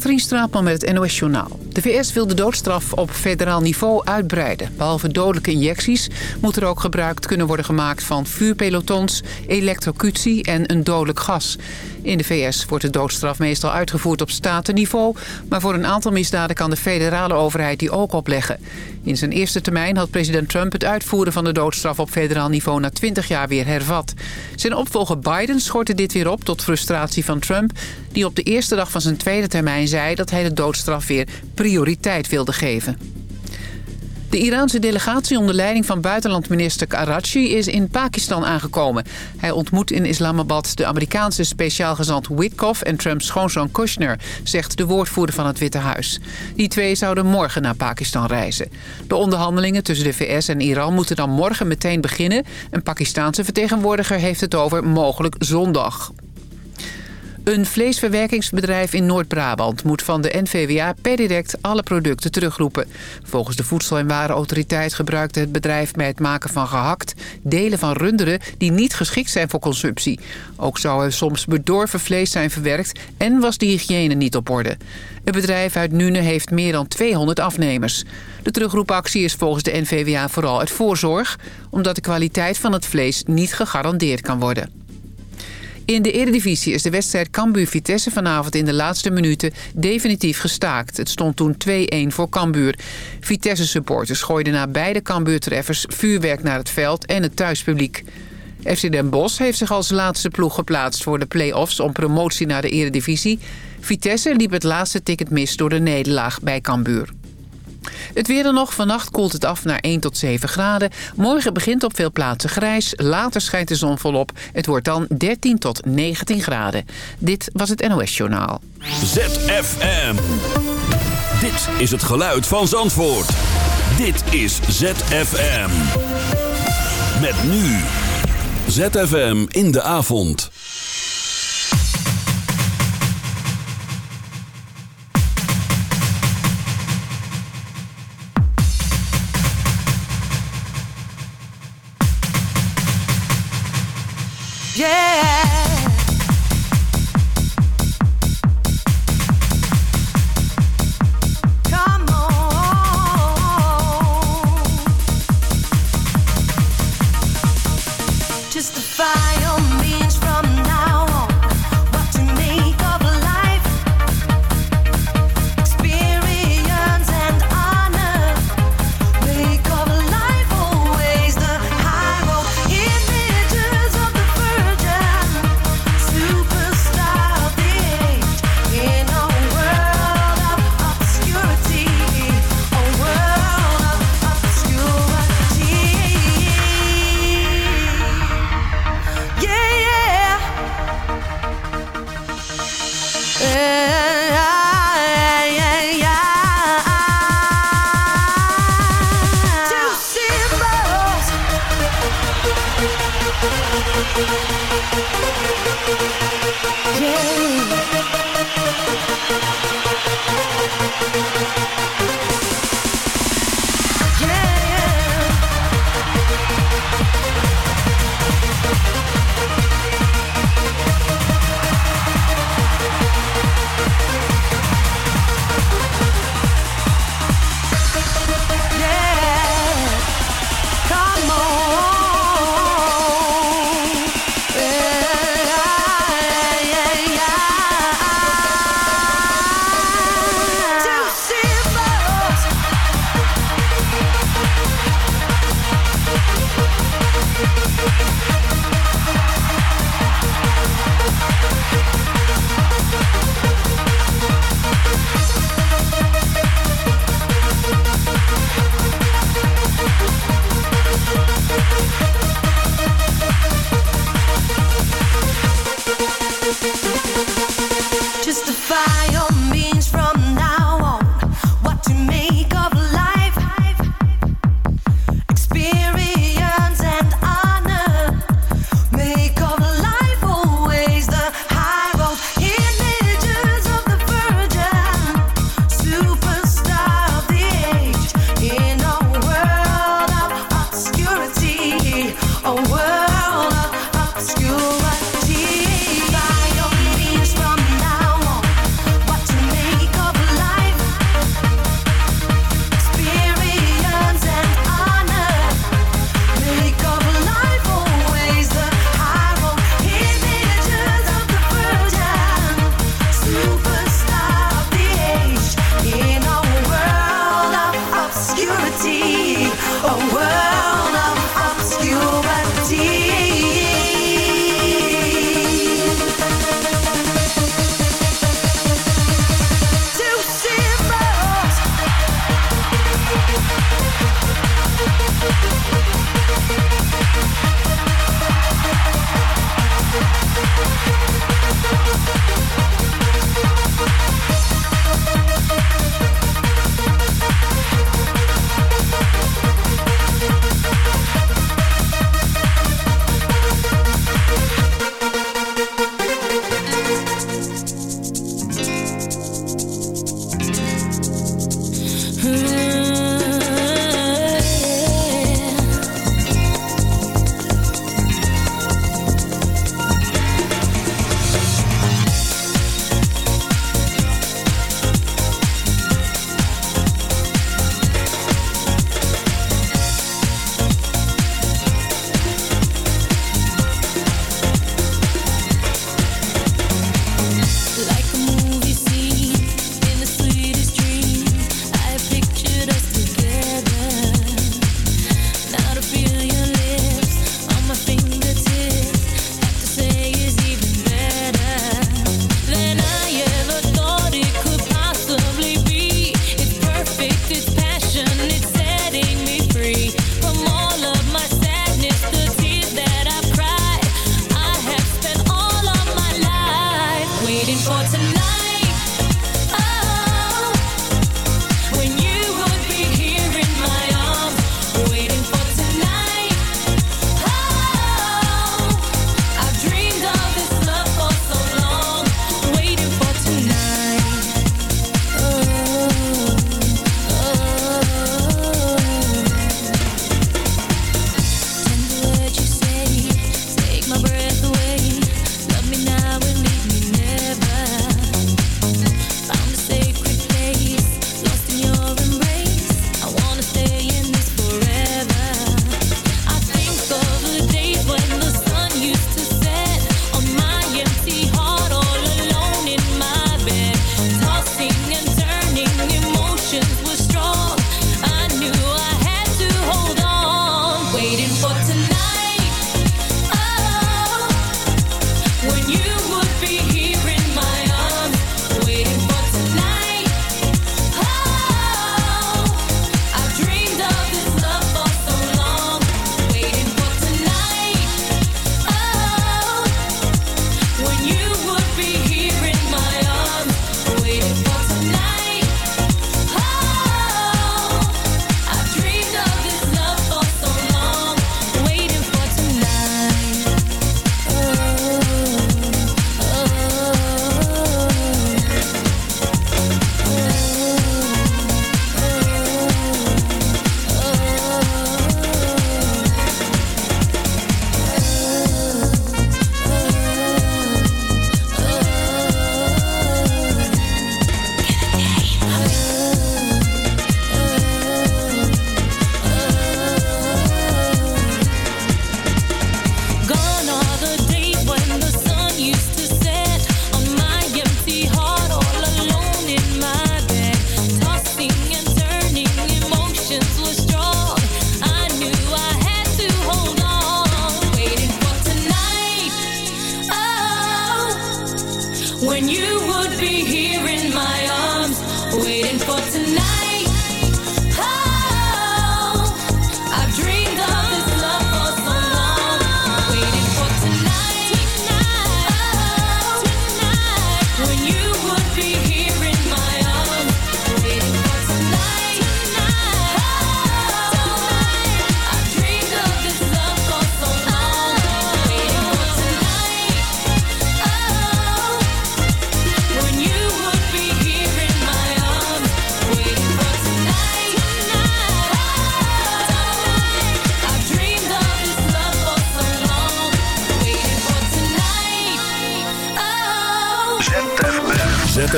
Katrien Straatman met het NOS Journaal. De VS wil de doodstraf op federaal niveau uitbreiden. Behalve dodelijke injecties moet er ook gebruik kunnen worden gemaakt... van vuurpelotons, elektrocutie en een dodelijk gas. In de VS wordt de doodstraf meestal uitgevoerd op statenniveau... maar voor een aantal misdaden kan de federale overheid die ook opleggen. In zijn eerste termijn had president Trump het uitvoeren van de doodstraf... op federaal niveau na 20 jaar weer hervat. Zijn opvolger Biden schortte dit weer op tot frustratie van Trump... die op de eerste dag van zijn tweede termijn zei dat hij de doodstraf weer prioriteit wilde geven. De Iraanse delegatie onder leiding van buitenlandminister Karachi is in Pakistan aangekomen. Hij ontmoet in Islamabad de Amerikaanse speciaalgezant Witkoff en Trumps schoonzoon Kushner, zegt de woordvoerder van het Witte Huis. Die twee zouden morgen naar Pakistan reizen. De onderhandelingen tussen de VS en Iran moeten dan morgen meteen beginnen. Een Pakistaanse vertegenwoordiger heeft het over mogelijk zondag. Een vleesverwerkingsbedrijf in Noord-Brabant moet van de NVWA per direct alle producten terugroepen. Volgens de Voedsel- en Warenautoriteit gebruikte het bedrijf bij het maken van gehakt delen van runderen die niet geschikt zijn voor consumptie. Ook zou er soms bedorven vlees zijn verwerkt en was de hygiëne niet op orde. Het bedrijf uit Nune heeft meer dan 200 afnemers. De terugroepactie is volgens de NVWA vooral uit voorzorg... omdat de kwaliteit van het vlees niet gegarandeerd kan worden. In de Eredivisie is de wedstrijd Cambuur-Vitesse vanavond in de laatste minuten definitief gestaakt. Het stond toen 2-1 voor Cambuur. Vitesse-supporters gooiden na beide Cambuur-treffers vuurwerk naar het veld en het thuispubliek. FC Den Bosch heeft zich als laatste ploeg geplaatst voor de play-offs om promotie naar de Eredivisie. Vitesse liep het laatste ticket mis door de nederlaag bij Cambuur. Het weer dan nog. Vannacht koelt het af naar 1 tot 7 graden. Morgen begint op veel plaatsen grijs. Later schijnt de zon volop. Het wordt dan 13 tot 19 graden. Dit was het NOS Journaal. ZFM. Dit is het geluid van Zandvoort. Dit is ZFM. Met nu. ZFM in de avond. Yeah.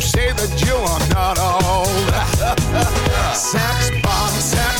say that you are not old. sex bomb, sex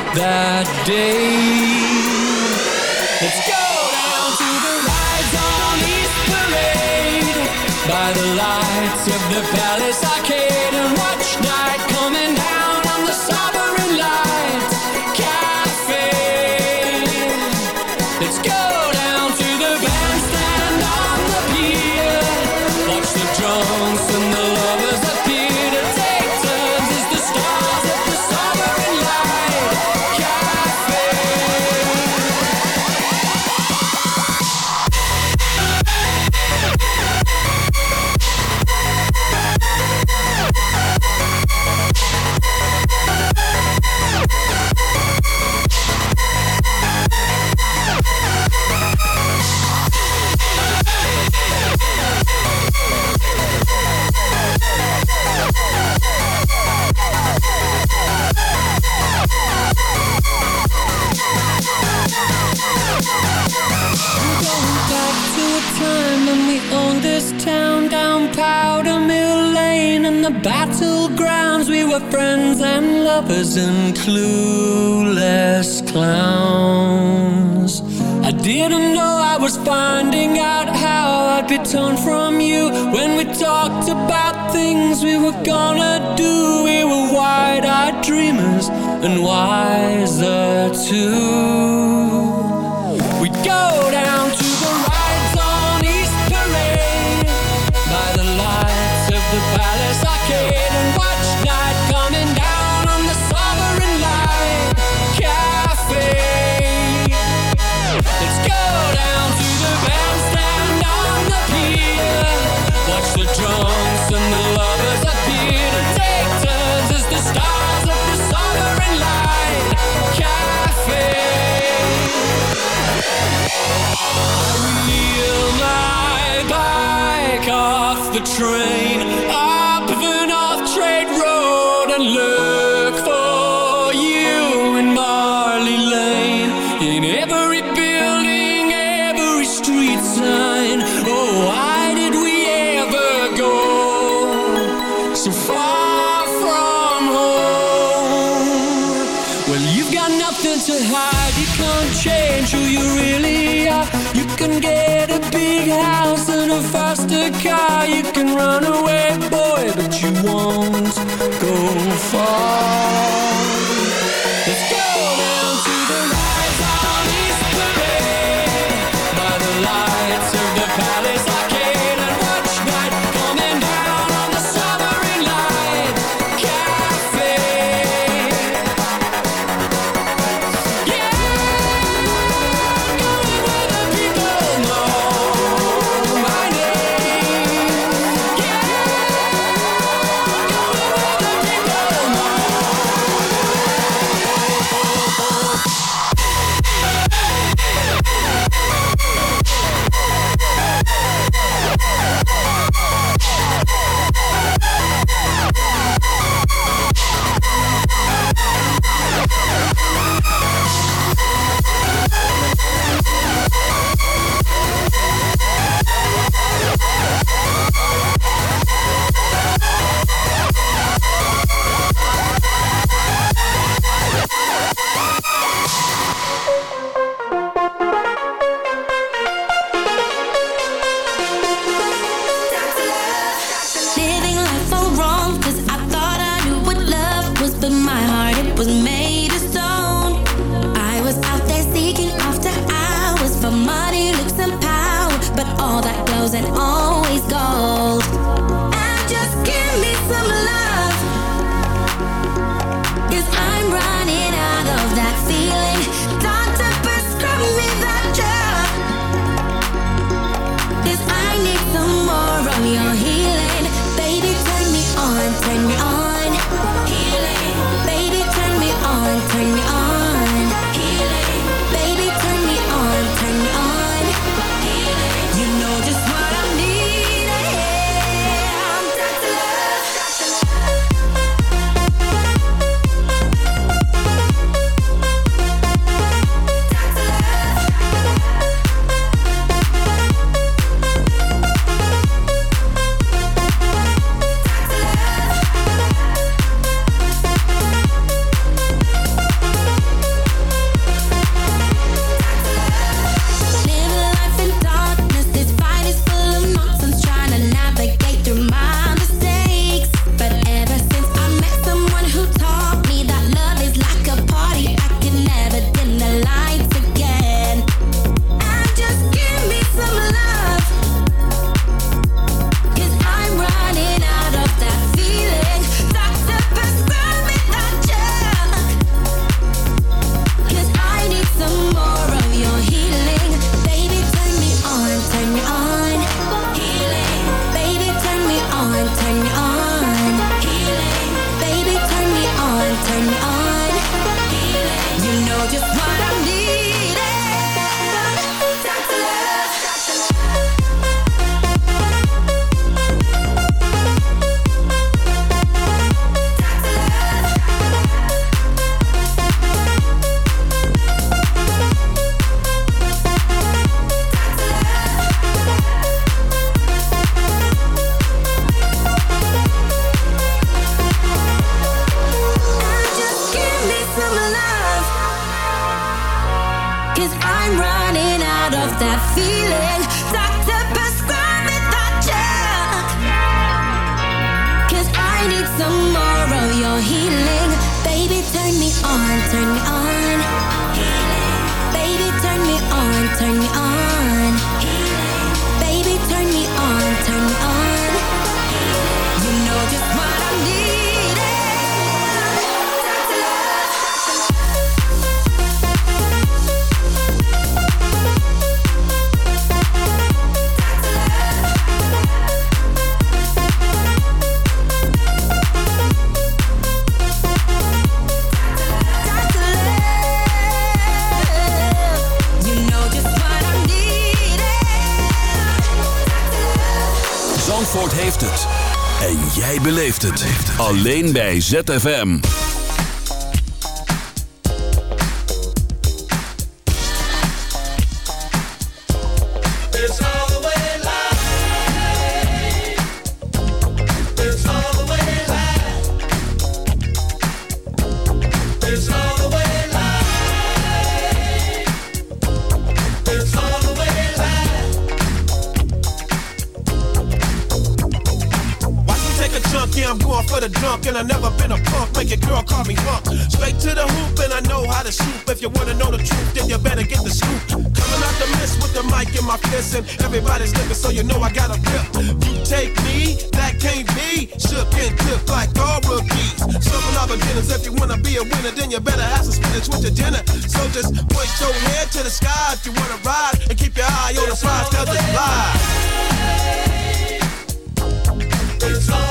that day. Let's go down to the rides on East Parade by the lights of the Palace. and why train. Alleen bij ZFM. Punk. Straight to the hoop, and I know how to shoot. If you wanna know the truth, then you better get the scoop. Coming out the mist with the mic in my fist, and everybody's looking, so you know I got a grip. You take me, that can't be. Shook and took like all rookies. Serving all beginners. If you wanna be a winner, then you better have some spinach with your dinner. So just point your head to the sky if you wanna ride, and keep your eye on the prize, cause it's live. It's all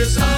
It's all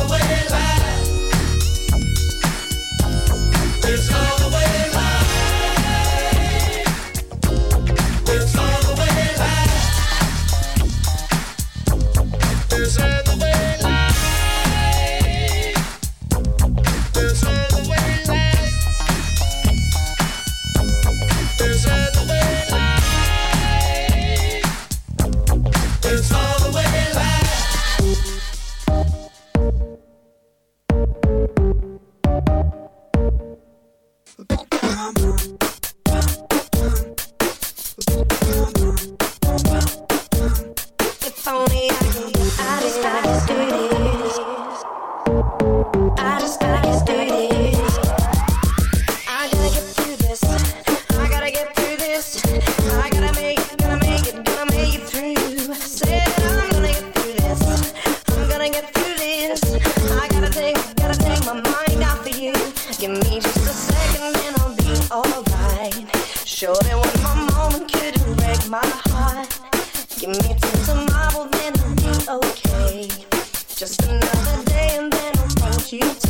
another day and then I'll hold you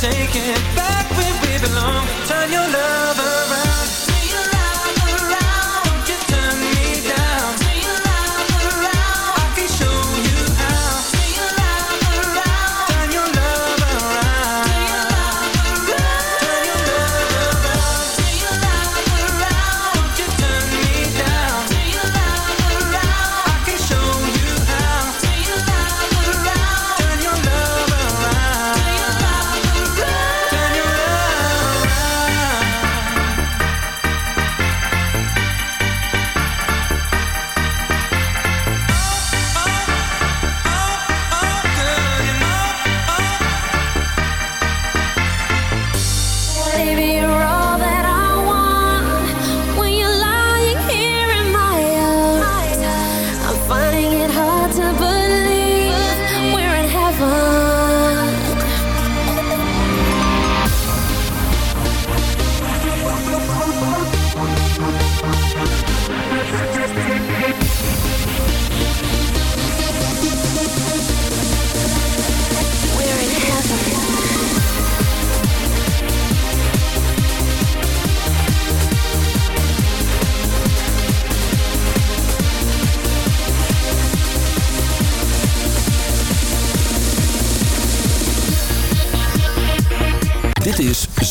take it back where we belong. Turn your love.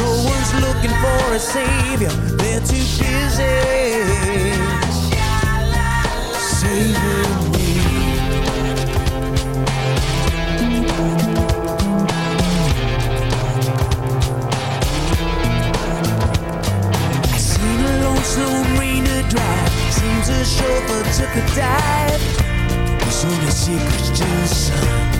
No one's looking for a savior. They're too busy saving me. I seen a lone slow marina drive. Seems a chauffeur took a dive. There's only secrets to the sun.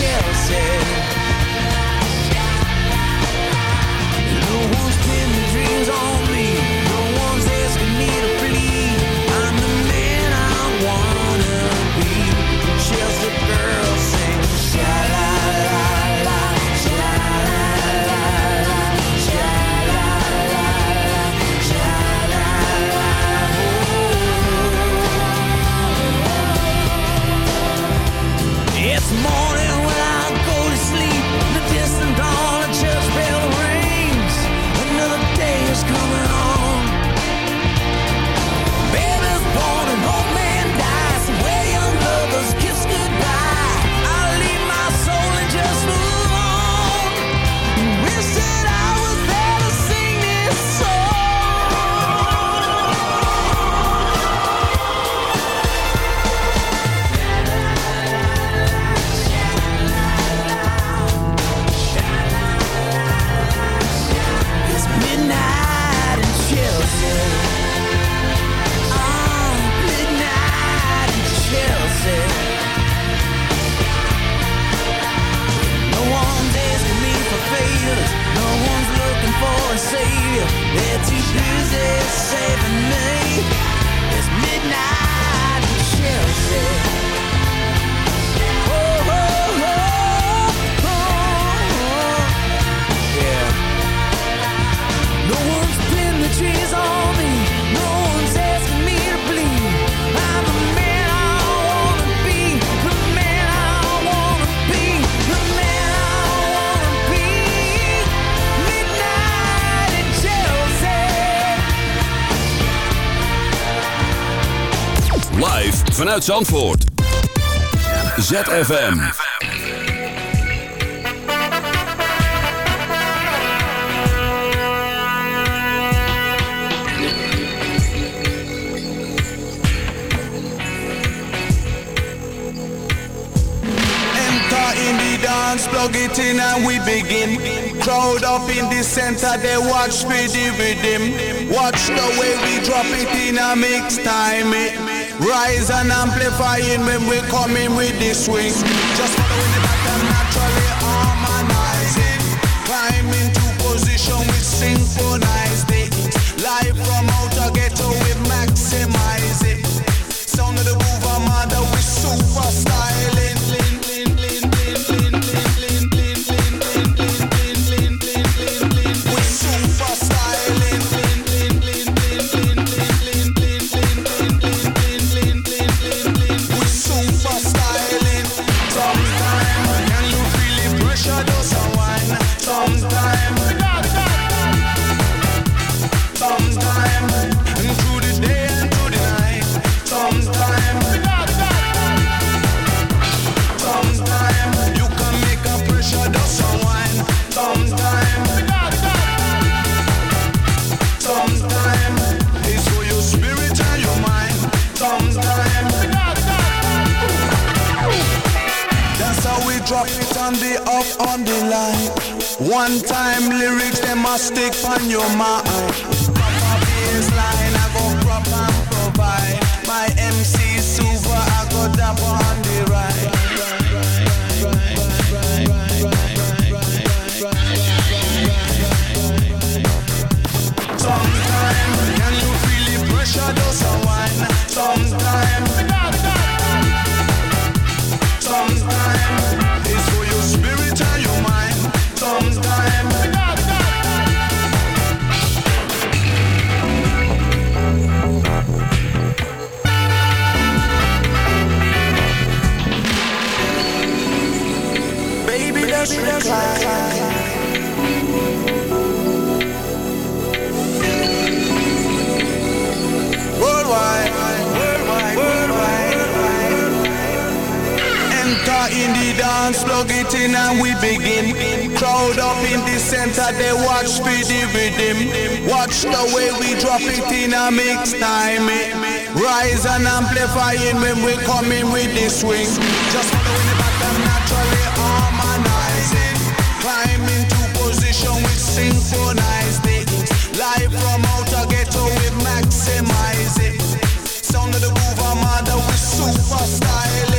Chelsea. No one's pinned their dreams on me. Vanuit Zandvoort. ZFM. Enter in the dance, plug it in and we begin. Crowd up in the center, they watch me the rhythm. Watch the way we drop it in a mix time. It rise and amplifying when we come in with the swing. Just following the pattern naturally harmonizing. Climb into position with synchronized it. Live from outer ghetto, we maximize drop it in a mix time. Eh? Rise and amplifying when we come in with the swing. Just following the pattern naturally harmonizing. Climb into position with synchronized it. Live from outer ghetto we maximize it. Sound of the groove, I'm we super style.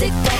stick